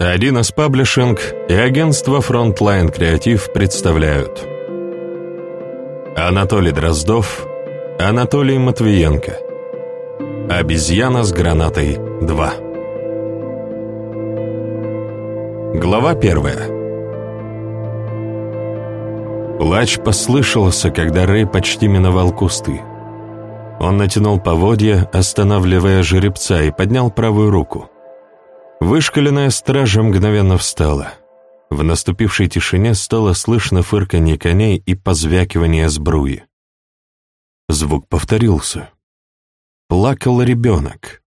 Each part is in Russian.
Один из Паблишинг и агентство Frontline Креатив представляют Анатолий Дроздов, Анатолий Матвиенко Обезьяна с гранатой 2 Глава первая Плач послышался, когда Рэй почти миновал кусты. Он натянул поводья, останавливая жеребца, и поднял правую руку. Вышкаленная стража мгновенно встала. В наступившей тишине стало слышно фырканье коней и позвякивание сбруи. Звук повторился. Плакал ребенок.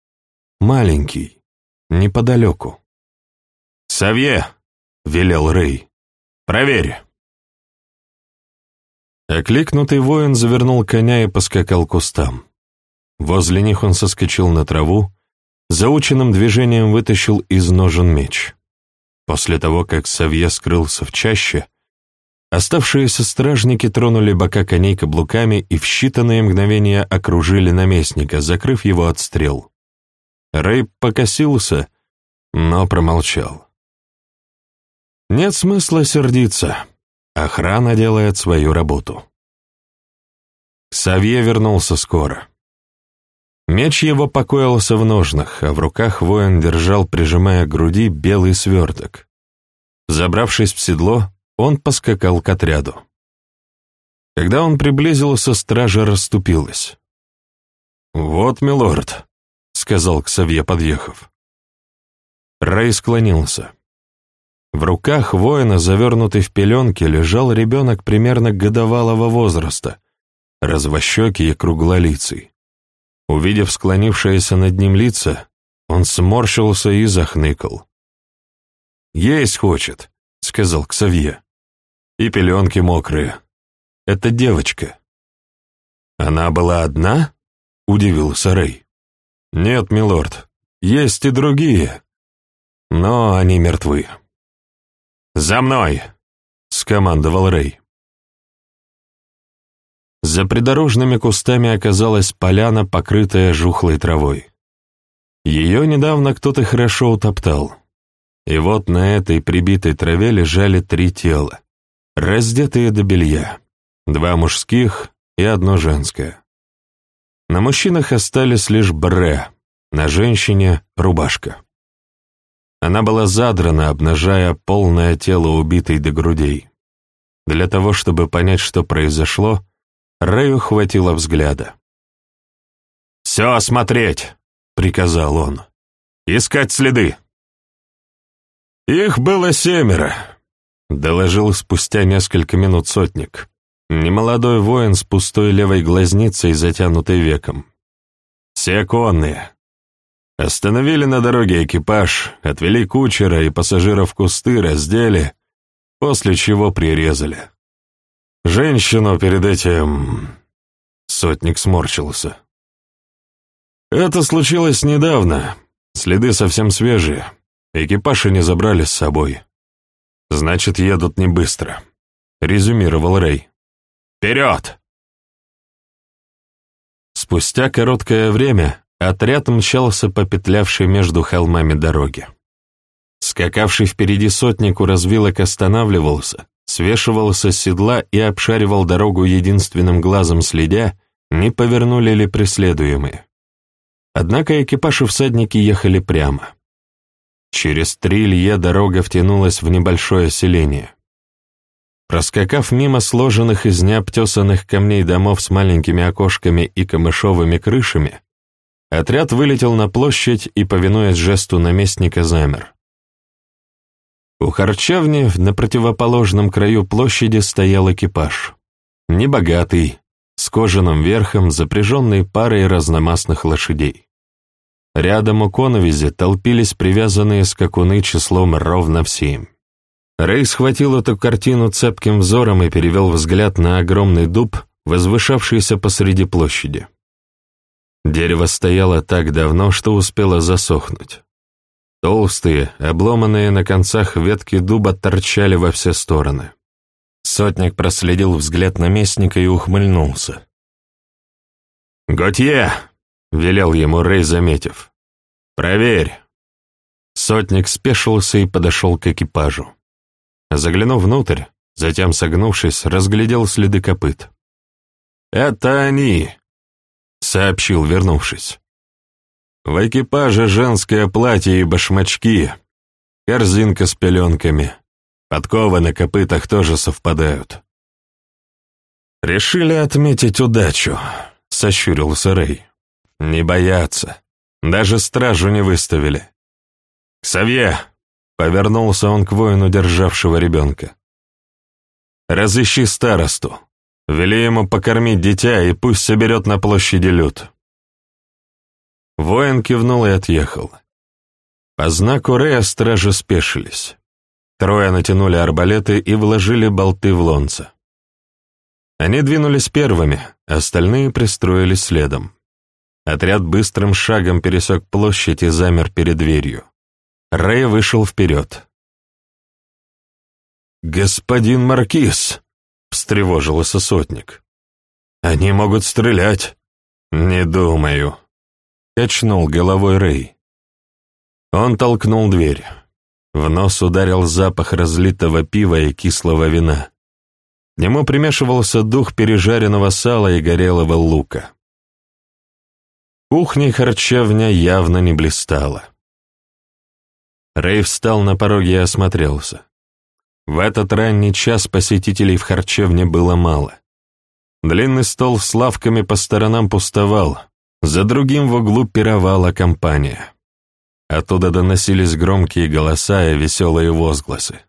Маленький, неподалеку. «Савье!» — велел Рэй. «Проверь!» Окликнутый воин завернул коня и поскакал к кустам. Возле них он соскочил на траву, заученным движением вытащил из ножен меч. После того, как Савье скрылся в чаще, оставшиеся стражники тронули бока коней каблуками и в считанные мгновения окружили наместника, закрыв его от стрел. Рэй покосился, но промолчал. Нет смысла сердиться. Охрана делает свою работу. Савье вернулся скоро. Меч его покоился в ножнах, а в руках воин держал, прижимая к груди, белый сверток. Забравшись в седло, он поскакал к отряду. Когда он приблизился, стража расступилась. «Вот, милорд», — сказал Ксавье, подъехав. Рэй склонился. В руках воина, завернутый в пеленки, лежал ребенок примерно годовалого возраста, развощекий и круглолицый. Увидев склонившееся над ним лица, он сморщился и захныкал. «Есть хочет», — сказал Ксавье. «И пеленки мокрые. Это девочка». «Она была одна?» — удивился Рэй. «Нет, милорд, есть и другие, но они мертвы». «За мной!» — скомандовал Рэй. За придорожными кустами оказалась поляна, покрытая жухлой травой. Ее недавно кто-то хорошо утоптал. И вот на этой прибитой траве лежали три тела, раздетые до белья, два мужских и одно женское. На мужчинах остались лишь бре, на женщине — рубашка. Она была задрана, обнажая полное тело убитой до грудей. Для того, чтобы понять, что произошло, Рэю хватило взгляда. «Все осмотреть!» — приказал он. «Искать следы!» «Их было семеро», — доложил спустя несколько минут сотник. Немолодой воин с пустой левой глазницей, затянутой веком. «Все конные, Остановили на дороге экипаж, отвели кучера и пассажиров в кусты, раздели, после чего прирезали. Женщину перед этим... Сотник сморщился. Это случилось недавно, следы совсем свежие, экипаж и не забрали с собой. Значит, едут не быстро, резюмировал Рэй. Вперед! Спустя короткое время Отряд мчался по петлявшей между холмами дороге. Скакавший впереди сотник у развилок останавливался, свешивался с седла и обшаривал дорогу единственным глазом следя, не повернули ли преследуемые. Однако экипаж и всадники ехали прямо. Через три лье дорога втянулась в небольшое селение. Проскакав мимо сложенных из необтесанных камней домов с маленькими окошками и камышовыми крышами, Отряд вылетел на площадь и, повинуясь жесту наместника, замер. У харчевни на противоположном краю площади стоял экипаж. Небогатый, с кожаным верхом, запряженный парой разномастных лошадей. Рядом у коновизи толпились привязанные скакуны числом ровно в семь. Рэй схватил эту картину цепким взором и перевел взгляд на огромный дуб, возвышавшийся посреди площади. Дерево стояло так давно, что успело засохнуть. Толстые, обломанные на концах ветки дуба торчали во все стороны. Сотник проследил взгляд наместника и ухмыльнулся. «Готье!» — велел ему Рэй, заметив. «Проверь!» Сотник спешился и подошел к экипажу. Заглянув внутрь, затем, согнувшись, разглядел следы копыт. «Это они!» — сообщил, вернувшись. «В экипаже женское платье и башмачки, корзинка с пеленками, подковы на копытах тоже совпадают». «Решили отметить удачу», — сощурился Рэй. «Не бояться. Даже стражу не выставили». «Ксавье!» — повернулся он к воину, державшего ребенка. «Разыщи старосту. Вели ему покормить дитя и пусть соберет на площади люд». Воин кивнул и отъехал. По знаку Рея стражи спешились. Трое натянули арбалеты и вложили болты в лонца. Они двинулись первыми, остальные пристроились следом. Отряд быстрым шагом пересек площадь и замер перед дверью. Рэй вышел вперед. «Господин Маркиз!» — встревожился сотник. «Они могут стрелять». «Не думаю», — качнул головой Рэй. Он толкнул дверь. В нос ударил запах разлитого пива и кислого вина. К нему примешивался дух пережаренного сала и горелого лука. Кухня харчевня явно не блистала. Рэй встал на пороге и осмотрелся. В этот ранний час посетителей в харчевне было мало. Длинный стол с лавками по сторонам пустовал, за другим в углу пировала компания. Оттуда доносились громкие голоса и веселые возгласы.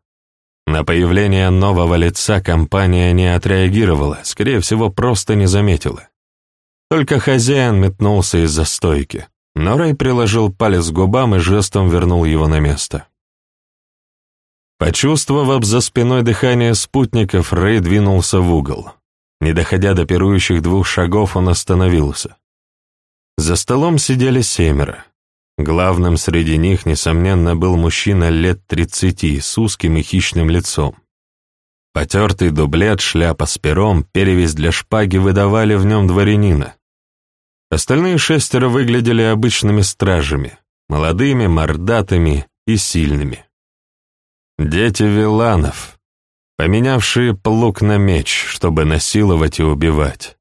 На появление нового лица компания не отреагировала, скорее всего, просто не заметила. Только хозяин метнулся из-за стойки, но Рэй приложил палец к губам и жестом вернул его на место. Почувствовав за спиной дыхание спутников, Рэй двинулся в угол. Не доходя до пирующих двух шагов, он остановился. За столом сидели семеро. Главным среди них, несомненно, был мужчина лет тридцати с узким и хищным лицом. Потертый дублет, шляпа с пером, перевязь для шпаги выдавали в нем дворянина. Остальные шестеро выглядели обычными стражами, молодыми, мордатыми и сильными. Дети виланов, поменявшие плуг на меч, чтобы насиловать и убивать.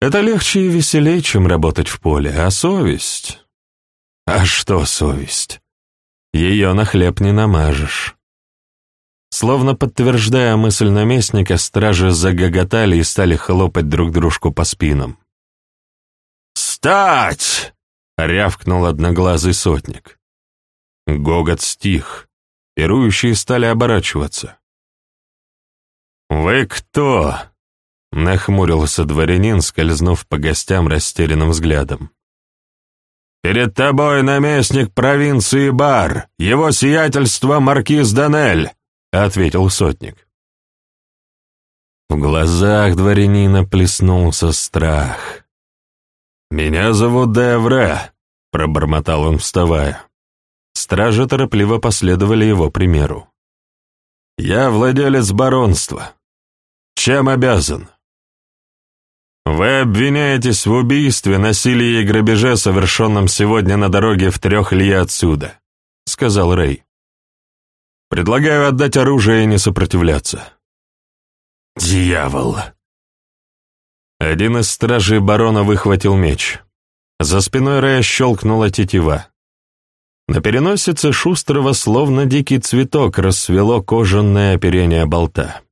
Это легче и веселее, чем работать в поле, а совесть... А что совесть? Ее на хлеб не намажешь. Словно подтверждая мысль наместника, стражи загоготали и стали хлопать друг дружку по спинам. «Стать!» — рявкнул одноглазый сотник. Гогот стих. Пирующие стали оборачиваться. «Вы кто?» — нахмурился дворянин, скользнув по гостям растерянным взглядом. «Перед тобой наместник провинции Бар, его сиятельство маркиз Данель», — ответил сотник. В глазах дворянина плеснулся страх. «Меня зовут Девре», — пробормотал он, вставая. Стражи торопливо последовали его примеру. «Я владелец баронства. Чем обязан?» «Вы обвиняетесь в убийстве, насилии и грабеже, совершенном сегодня на дороге в трех ли отсюда», — сказал Рэй. «Предлагаю отдать оружие и не сопротивляться». «Дьявол!» Один из стражей барона выхватил меч. За спиной Рэя щелкнула тетива. На переносице шустрого, словно дикий цветок, рассвело кожаное оперение болта.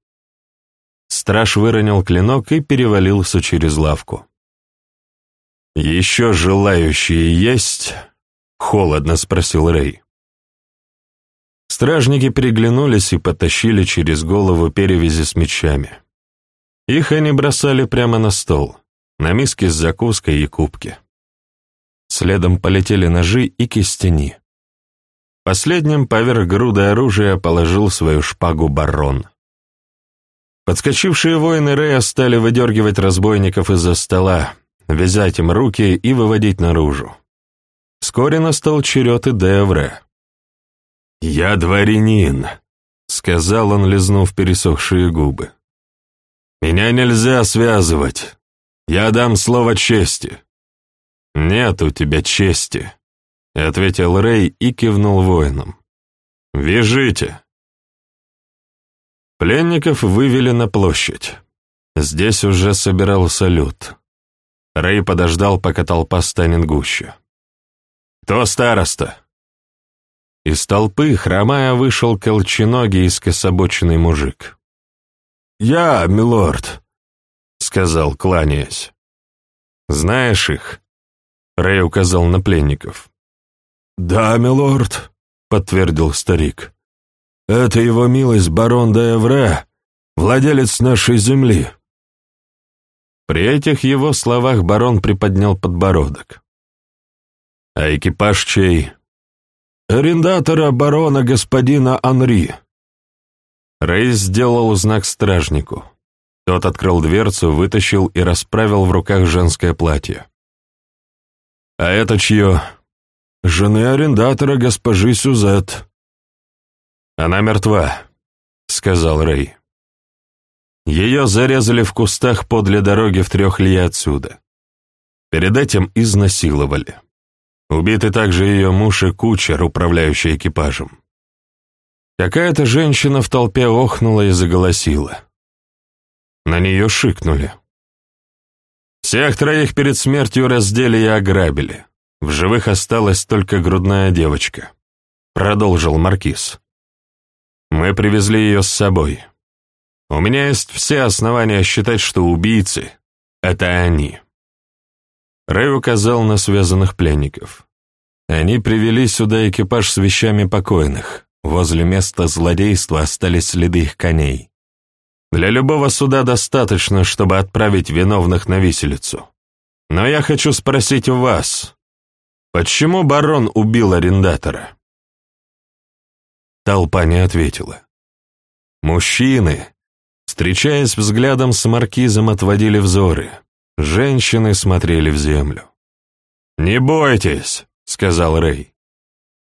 Страж выронил клинок и перевалился через лавку. «Еще желающие есть?» — холодно спросил Рэй. Стражники переглянулись и потащили через голову перевязи с мечами. Их они бросали прямо на стол, на миски с закуской и кубки. Следом полетели ножи и кистени. Последним поверх груды оружия положил свою шпагу барон. Подскочившие воины Рея стали выдергивать разбойников из-за стола, вязать им руки и выводить наружу. Вскоре настал черед и Девре. «Я дворянин», — сказал он, лизнув пересохшие губы. «Меня нельзя связывать. Я дам слово чести». «Нет у тебя чести», ответил Рэй и кивнул воинам. «Вяжите!» Пленников вывели на площадь. Здесь уже собирался люд. Рэй подождал, пока толпа станет гуще. «Кто староста?» Из толпы, хромая, вышел колченогий скособоченный мужик. «Я, милорд», — сказал, кланяясь. «Знаешь их?» — Рэй указал на пленников. «Да, милорд», — подтвердил старик. «Это его милость барон де Эвре, владелец нашей земли». При этих его словах барон приподнял подбородок. «А экипаж чей?» «Арендатора барона господина Анри». Рэй сделал знак стражнику. Тот открыл дверцу, вытащил и расправил в руках женское платье. «А это чье?» «Жены арендатора госпожи Сюзет». «Она мертва», — сказал Рэй. Ее зарезали в кустах подле дороги в трех ли отсюда. Перед этим изнасиловали. Убиты также ее муж и кучер, управляющий экипажем. Какая-то женщина в толпе охнула и заголосила. На нее шикнули. Всех троих перед смертью раздели и ограбили. В живых осталась только грудная девочка. Продолжил Маркиз. Мы привезли ее с собой. У меня есть все основания считать, что убийцы — это они. Рэй указал на связанных пленников. Они привели сюда экипаж с вещами покойных. Возле места злодейства остались следы их коней. Для любого суда достаточно, чтобы отправить виновных на виселицу. Но я хочу спросить у вас, почему барон убил арендатора? Толпа не ответила. Мужчины, Встречаясь взглядом с маркизом, отводили взоры. Женщины смотрели в землю. «Не бойтесь», — сказал Рэй.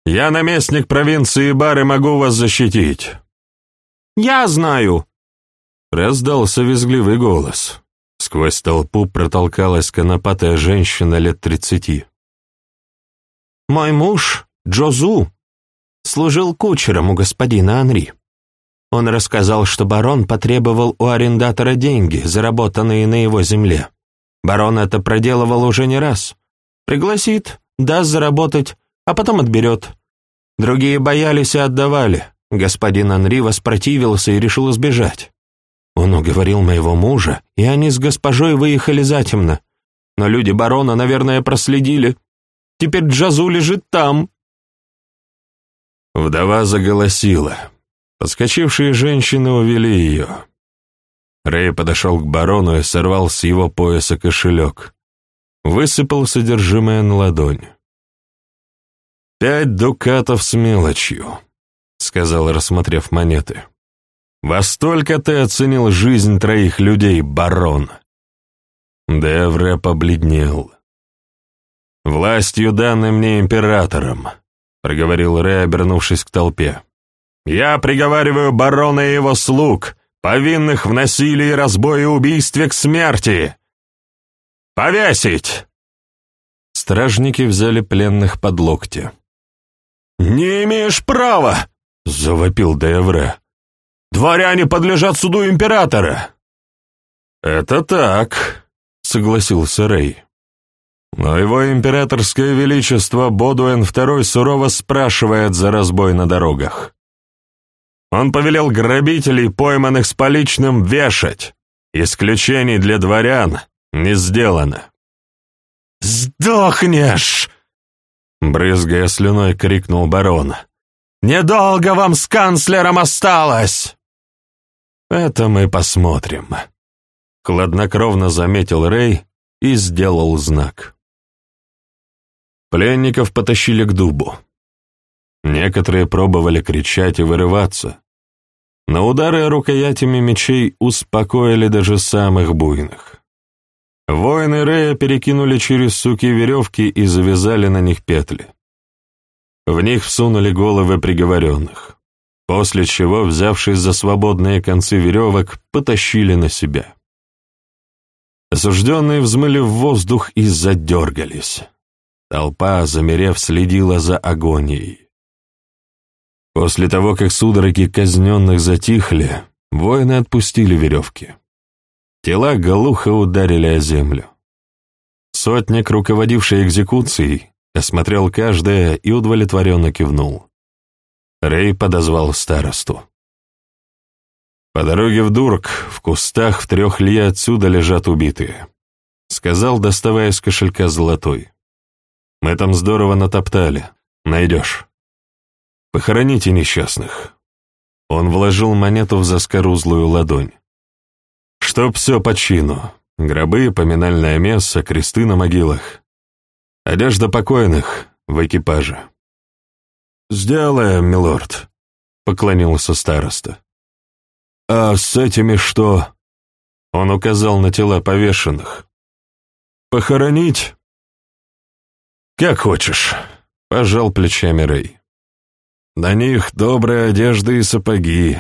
«Я наместник провинции Бары, могу вас защитить». «Я знаю», — раздался визгливый голос. Сквозь толпу протолкалась конопатая женщина лет тридцати. «Мой муж, Джозу, служил кучером у господина Анри. Он рассказал, что барон потребовал у арендатора деньги, заработанные на его земле. Барон это проделывал уже не раз. Пригласит, даст заработать, а потом отберет. Другие боялись и отдавали. Господин Анри воспротивился и решил избежать. Он уговорил моего мужа, и они с госпожой выехали затемно. Но люди барона, наверное, проследили. Теперь Джазу лежит там. Вдова заголосила. Подскочившие женщины увели ее. Рэй подошел к барону и сорвал с его пояса кошелек. Высыпал содержимое на ладонь. «Пять дукатов с мелочью», — сказал, рассмотрев монеты. «Во столько ты оценил жизнь троих людей, барон!» Девре побледнел. «Властью, данной мне императором», — проговорил Рэй, обернувшись к толпе. Я приговариваю барона и его слуг, повинных в насилии, разбое и убийстве к смерти. Повесить!» Стражники взяли пленных под локти. «Не имеешь права!» — завопил Деевре. «Дворяне подлежат суду императора!» «Это так», — согласился Рэй. Но его императорское величество Бодуэн II сурово спрашивает за разбой на дорогах. Он повелел грабителей, пойманных с поличным, вешать. Исключений для дворян не сделано. «Сдохнешь!» Брызгая слюной, крикнул барон. «Недолго вам с канцлером осталось!» «Это мы посмотрим», — хладнокровно заметил Рэй и сделал знак. Пленников потащили к дубу. Некоторые пробовали кричать и вырываться, но удары рукоятями мечей успокоили даже самых буйных. Воины Рея перекинули через суки веревки и завязали на них петли. В них всунули головы приговоренных, после чего, взявшись за свободные концы веревок, потащили на себя. Осужденные взмыли в воздух и задергались. Толпа, замерев, следила за агонией. После того, как судороги казненных затихли, воины отпустили веревки. Тела глухо ударили о землю. Сотник, руководивший экзекуцией, осмотрел каждое и удовлетворенно кивнул. Рэй подозвал старосту. «По дороге в Дурк, в кустах в трех ли отсюда лежат убитые», — сказал, доставая из кошелька золотой. «Мы там здорово натоптали. Найдешь. Похороните несчастных». Он вложил монету в заскорузлую ладонь. «Чтоб все по чину. Гробы, поминальное место, кресты на могилах. Одежда покойных в экипаже». «Сделаем, милорд», — поклонился староста. «А с этими что?» Он указал на тела повешенных. «Похоронить?» «Как хочешь», — пожал плечами Рэй. «На них добрые одежды и сапоги».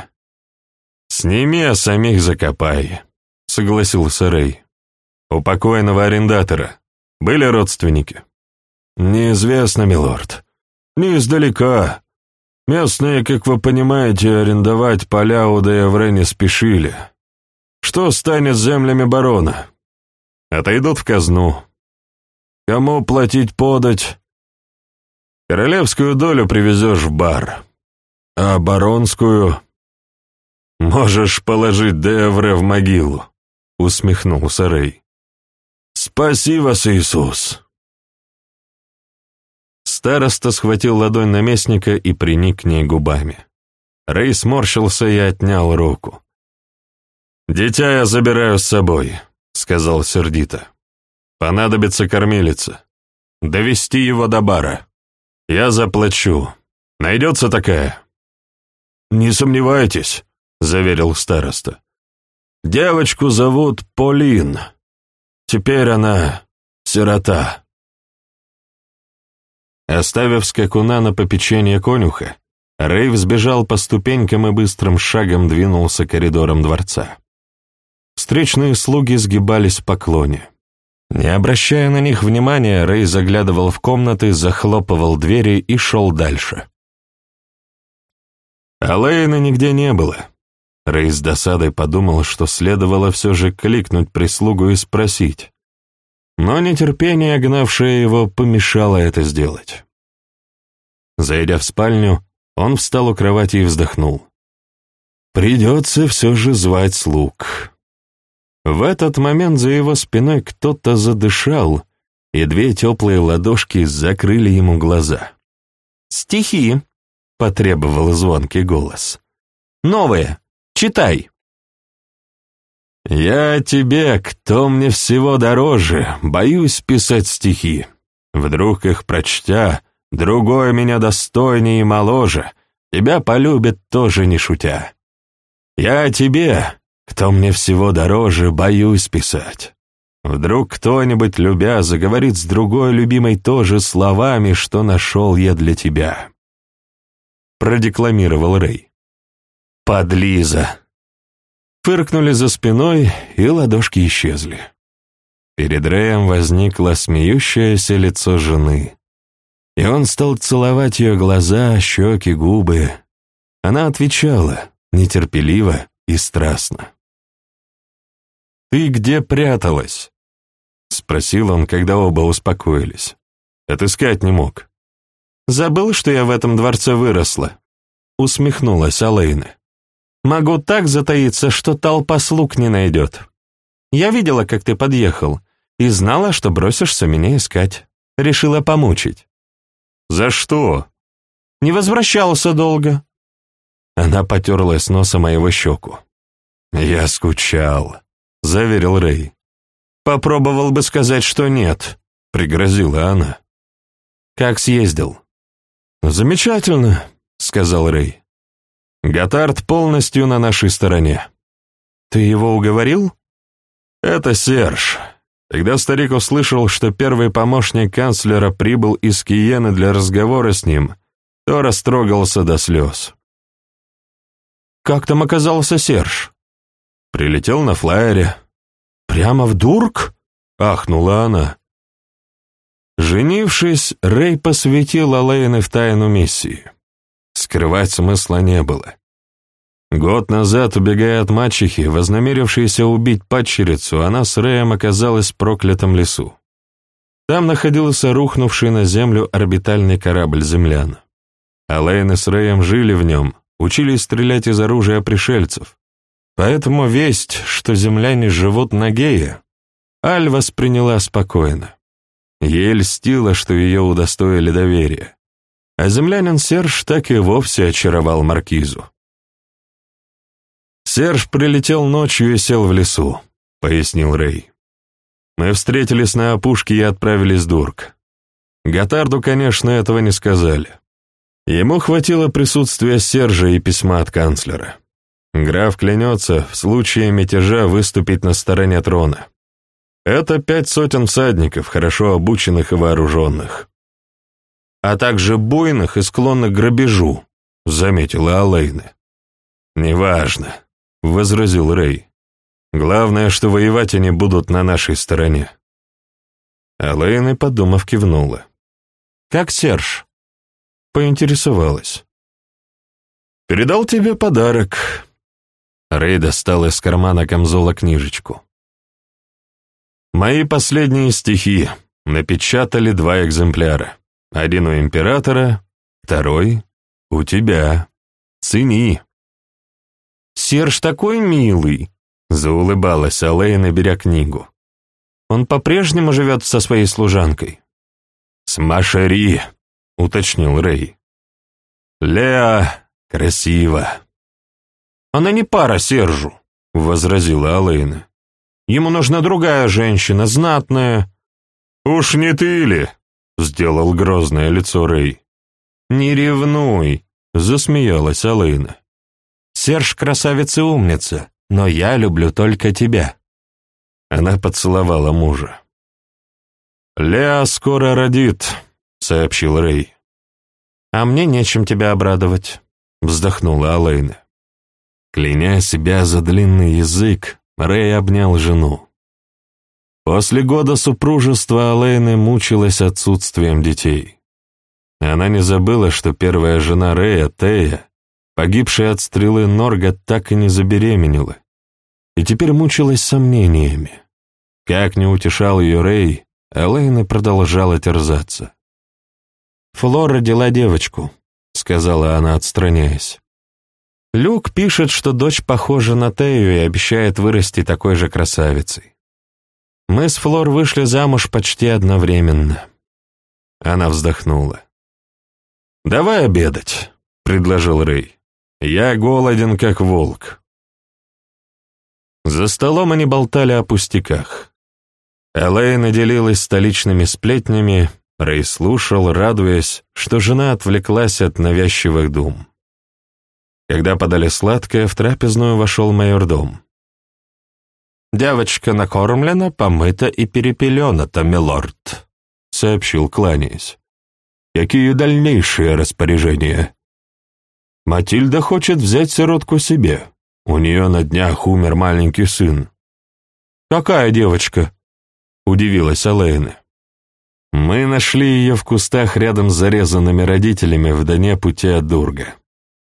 «Сними, а самих закопай», — согласился Рэй. «У покойного арендатора были родственники?» «Неизвестно, милорд. Не издалека. Местные, как вы понимаете, арендовать поля у Деевре не спешили. Что станет с землями барона? Отойдут в казну. Кому платить подать? Королевскую долю привезешь в бар. А баронскую... Можешь положить Деевре в могилу, усмехнулся Рэй. Спаси вас, Иисус. Староста схватил ладонь наместника и приник к ней губами. Рэй сморщился и отнял руку. «Дитя я забираю с собой», — сказал сердито. «Понадобится кормилица. Довести его до бара. Я заплачу. Найдется такая?» «Не сомневайтесь», — заверил староста. «Девочку зовут Полин. Теперь она сирота». Оставив скакуна на попечение конюха, Рейв сбежал по ступенькам и быстрым шагом двинулся коридором дворца. Встречные слуги сгибались в поклоне. Не обращая на них внимания, Рей заглядывал в комнаты, захлопывал двери и шел дальше. Алэйна нигде не было. Рей с досадой подумал, что следовало все же кликнуть прислугу и спросить, но нетерпение, гнавшее его, помешало это сделать. Зайдя в спальню, он встал у кровати и вздохнул. «Придется все же звать слуг». В этот момент за его спиной кто-то задышал, и две теплые ладошки закрыли ему глаза. «Стихи!» — потребовал звонкий голос. «Новые! Читай!» «Я тебе, кто мне всего дороже, боюсь писать стихи. Вдруг их прочтя, другой меня достойнее и моложе, тебя полюбит тоже не шутя. Я тебе, кто мне всего дороже, боюсь писать. Вдруг кто-нибудь, любя, заговорит с другой любимой тоже словами, что нашел я для тебя». Продекламировал Рэй. «Подлиза!» Фыркнули за спиной, и ладошки исчезли. Перед Рэем возникло смеющееся лицо жены. И он стал целовать ее глаза, щеки, губы. Она отвечала, нетерпеливо и страстно. «Ты где пряталась?» — спросил он, когда оба успокоились. Отыскать не мог. «Забыл, что я в этом дворце выросла?» — усмехнулась Алейна. Могу так затаиться, что толпа слуг не найдет. Я видела, как ты подъехал, и знала, что бросишься меня искать. Решила помучить. За что? Не возвращался долго. Она потерлась носа моего щеку. Я скучал, заверил Рэй. Попробовал бы сказать, что нет, пригрозила она. Как съездил? Замечательно, сказал Рэй. Готард полностью на нашей стороне. Ты его уговорил? Это Серж. Когда старик услышал, что первый помощник канцлера прибыл из Киены для разговора с ним, то растрогался до слез. «Как там оказался Серж?» «Прилетел на флайере». «Прямо в Дурк?» — ахнула она. Женившись, Рэй посвятил Алейны в тайну миссии. Скрывать смысла не было. Год назад, убегая от мачехи, вознамерившейся убить падчерицу, она с Рэем оказалась в проклятом лесу. Там находился рухнувший на землю орбитальный корабль землян. Алейн с Рэем жили в нем, учились стрелять из оружия пришельцев. Поэтому весть, что земляне живут на Гее, Аль восприняла спокойно. Ей льстило, что ее удостоили доверия. А землянин Серж так и вовсе очаровал маркизу. «Серж прилетел ночью и сел в лесу», — пояснил Рэй. «Мы встретились на опушке и отправились в Дурк. Готарду, конечно, этого не сказали. Ему хватило присутствия Сержа и письма от канцлера. Граф клянется в случае мятежа выступить на стороне трона. Это пять сотен всадников, хорошо обученных и вооруженных. А также буйных и склонных к грабежу, заметила Алейна. «Неважно», — возразил Рэй. «Главное, что воевать они будут на нашей стороне». Алейна, подумав, кивнула. «Как Серж?» Поинтересовалась. «Передал тебе подарок». Рэй достал из кармана камзола книжечку. «Мои последние стихи напечатали два экземпляра. Один у императора, второй у тебя. Цени». «Серж такой милый», — заулыбалась Алэйна, беря книгу. «Он по-прежнему живет со своей служанкой». «С Машери», — уточнил Рэй. «Леа красиво». «Она не пара Сержу», — возразила Алэйна. «Ему нужна другая женщина, знатная». «Уж не ты ли?» — сделал грозное лицо Рэй. «Не ревнуй», — засмеялась Алэйна. «Серж красавица и умница, но я люблю только тебя». Она поцеловала мужа. «Леа скоро родит», сообщил Рэй. «А мне нечем тебя обрадовать», — вздохнула Алейна. Кляня себя за длинный язык, Рэй обнял жену. После года супружества Алейны мучилась отсутствием детей. Она не забыла, что первая жена Рэя, Тея, погибшая от стрелы Норга, так и не забеременела, и теперь мучилась сомнениями. Как не утешал ее Рэй, Элейна продолжала терзаться. «Флор родила девочку», — сказала она, отстраняясь. Люк пишет, что дочь похожа на Тею и обещает вырасти такой же красавицей. Мы с Флор вышли замуж почти одновременно. Она вздохнула. «Давай обедать», — предложил Рэй. «Я голоден, как волк». За столом они болтали о пустяках. Элейна делилась столичными сплетнями, Рэй слушал, радуясь, что жена отвлеклась от навязчивых дум. Когда подали сладкое, в трапезную вошел майордом. «Девочка накормлена, помыта и перепелена-то, милорд», — сообщил, кланяясь. «Какие дальнейшие распоряжения?» «Матильда хочет взять сиротку себе. У нее на днях умер маленький сын». «Какая девочка?» — удивилась Алэйна. Мы нашли ее в кустах рядом с зарезанными родителями в дне пути от Дурга,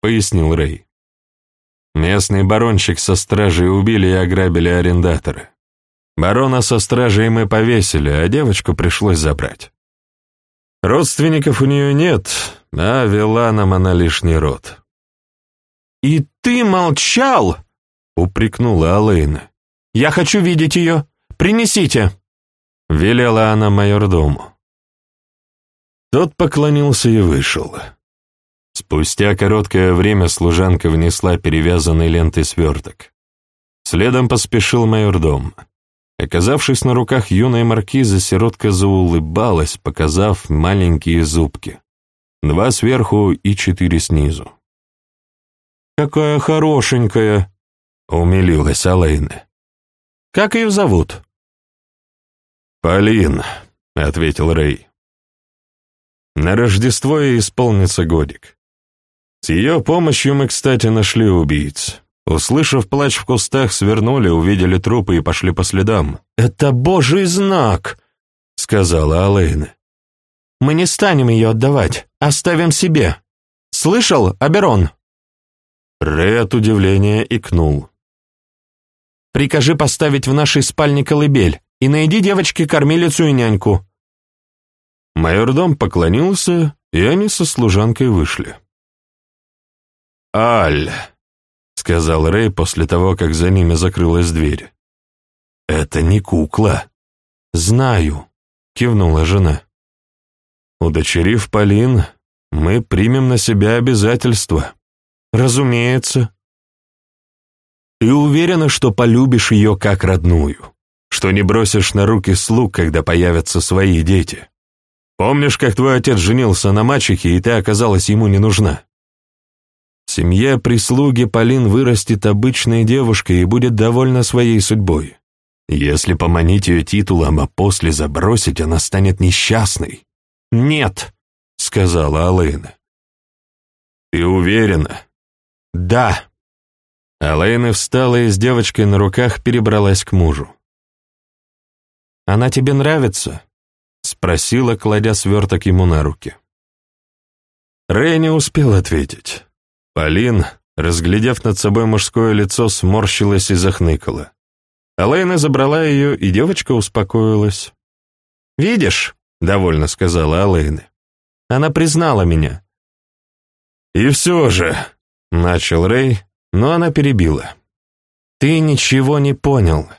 пояснил Рэй. Местный барончик со стражей убили и ограбили арендатора. Барона со стражей мы повесили, а девочку пришлось забрать. Родственников у нее нет, а вела нам она лишний род. «И ты молчал?» — упрекнула Алейна. «Я хочу видеть ее. Принесите!» — велела она майордому. Тот поклонился и вышел. Спустя короткое время служанка внесла перевязанный лентой сверток. Следом поспешил майордом. Оказавшись на руках юной маркизы, сиротка заулыбалась, показав маленькие зубки. Два сверху и четыре снизу. «Какая хорошенькая!» — умилилась Алэйна. «Как ее зовут?» «Полин», — ответил Рэй. На Рождество ей исполнится годик. С ее помощью мы, кстати, нашли убийц. Услышав плач в кустах, свернули, увидели трупы и пошли по следам. «Это божий знак!» — сказала Алэйна. Мы не станем ее отдавать, оставим себе. Слышал, Аберон?» Рэй от удивления икнул. «Прикажи поставить в нашей спальне колыбель и найди девочке кормилицу и няньку». Майордом поклонился, и они со служанкой вышли. «Аль», — сказал Рэй после того, как за ними закрылась дверь, — «это не кукла». «Знаю», — кивнула жена. «Удочерив Полин, мы примем на себя обязательства». «Разумеется». «Ты уверена, что полюбишь ее как родную? Что не бросишь на руки слуг, когда появятся свои дети? Помнишь, как твой отец женился на мачехе, и ты оказалась ему не нужна?» Семье прислуги Полин вырастет обычной девушкой и будет довольна своей судьбой. Если поманить ее титулом, а после забросить, она станет несчастной. «Нет», — сказала Алэйна. «Ты уверена?» «Да». Алэйна встала и с девочкой на руках перебралась к мужу. «Она тебе нравится?» — спросила, кладя сверток ему на руки. Рэй не успел ответить. Полин, разглядев над собой мужское лицо, сморщилась и захныкала. Алэйна забрала ее, и девочка успокоилась. «Видишь?» — довольно сказала Алэйна. «Она признала меня». «И все же», — начал Рэй, но она перебила. «Ты ничего не понял.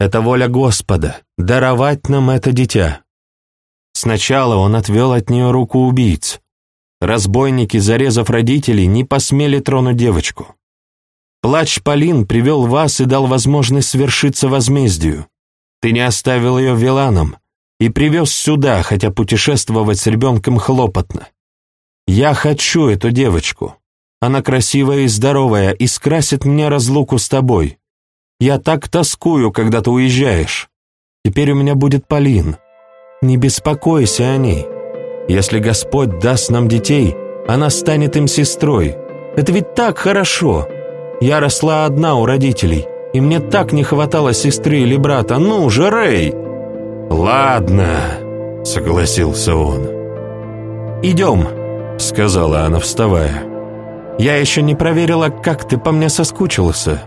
Это воля Господа — даровать нам это дитя. Сначала он отвел от нее руку убийц. Разбойники, зарезав родителей, не посмели тронуть девочку. Плач Полин привел вас и дал возможность свершиться возмездию. Ты не оставил ее Виланом и привез сюда, хотя путешествовать с ребенком хлопотно. Я хочу эту девочку. Она красивая и здоровая и скрасит мне разлуку с тобой. Я так тоскую, когда ты уезжаешь. Теперь у меня будет Полин. Не беспокойся о ней. Если Господь даст нам детей, она станет им сестрой. Это ведь так хорошо. Я росла одна у родителей, и мне так не хватало сестры или брата. Ну же, Рэй!» «Ладно», — согласился он. «Идем», — сказала она, вставая. «Я еще не проверила, как ты по мне соскучился».